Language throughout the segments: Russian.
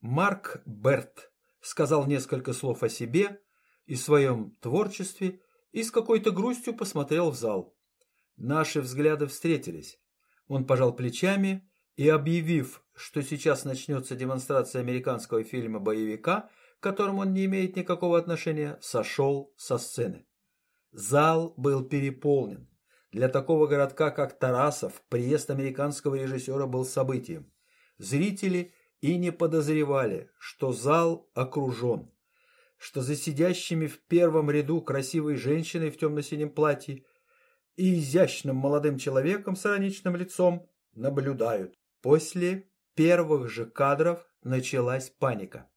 Марк Берт сказал несколько слов о себе и своем творчестве и с какой-то грустью посмотрел в зал. Наши взгляды встретились. Он пожал плечами и, объявив, что сейчас начнется демонстрация американского фильма «Боевика», к которому он не имеет никакого отношения, сошел со сцены. Зал был переполнен. Для такого городка, как Тарасов, приезд американского режиссера был событием. Зрители и не подозревали, что зал окружен, что за сидящими в первом ряду красивой женщиной в темно-синем платье и изящным молодым человеком с ироничным лицом наблюдают. После первых же кадров началась паника.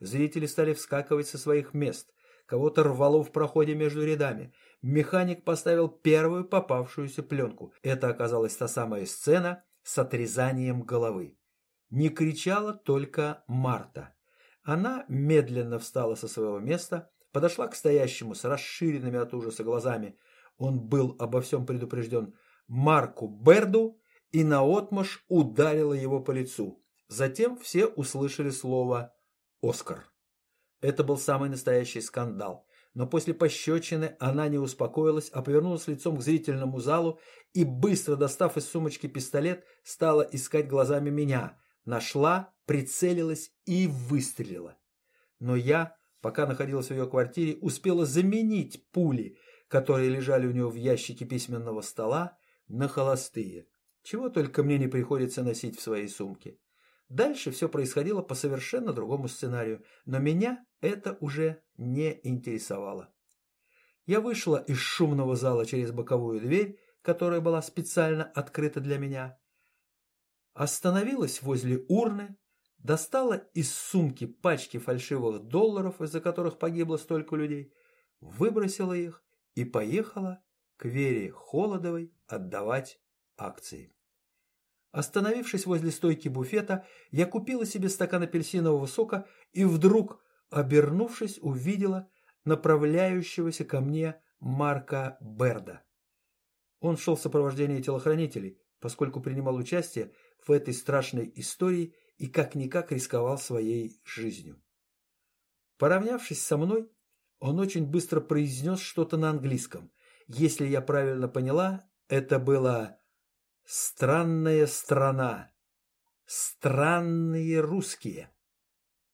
Зрители стали вскакивать со своих мест. Кого-то рвало в проходе между рядами. Механик поставил первую попавшуюся пленку. Это оказалась та самая сцена с отрезанием головы. Не кричала только Марта. Она медленно встала со своего места, подошла к стоящему с расширенными от ужаса глазами, он был обо всем предупрежден, Марку Берду и наотмашь ударила его по лицу. Затем все услышали слово «Оскар». Это был самый настоящий скандал. Но после пощечины она не успокоилась, а повернулась лицом к зрительному залу и, быстро достав из сумочки пистолет, стала искать глазами меня. Нашла, прицелилась и выстрелила. Но я, пока находилась в ее квартире, успела заменить пули, которые лежали у него в ящике письменного стола, на холостые. Чего только мне не приходится носить в своей сумке. Дальше все происходило по совершенно другому сценарию, но меня это уже не интересовало. Я вышла из шумного зала через боковую дверь, которая была специально открыта для меня. Остановилась возле урны, достала из сумки пачки фальшивых долларов, из-за которых погибло столько людей, выбросила их и поехала к Вере Холодовой отдавать акции. Остановившись возле стойки буфета, я купила себе стакан апельсинового сока и вдруг, обернувшись, увидела направляющегося ко мне Марка Берда. Он шел в сопровождении телохранителей, поскольку принимал участие в этой страшной истории и как-никак рисковал своей жизнью. Поравнявшись со мной, он очень быстро произнес что-то на английском. Если я правильно поняла, это было «странная страна», «странные русские».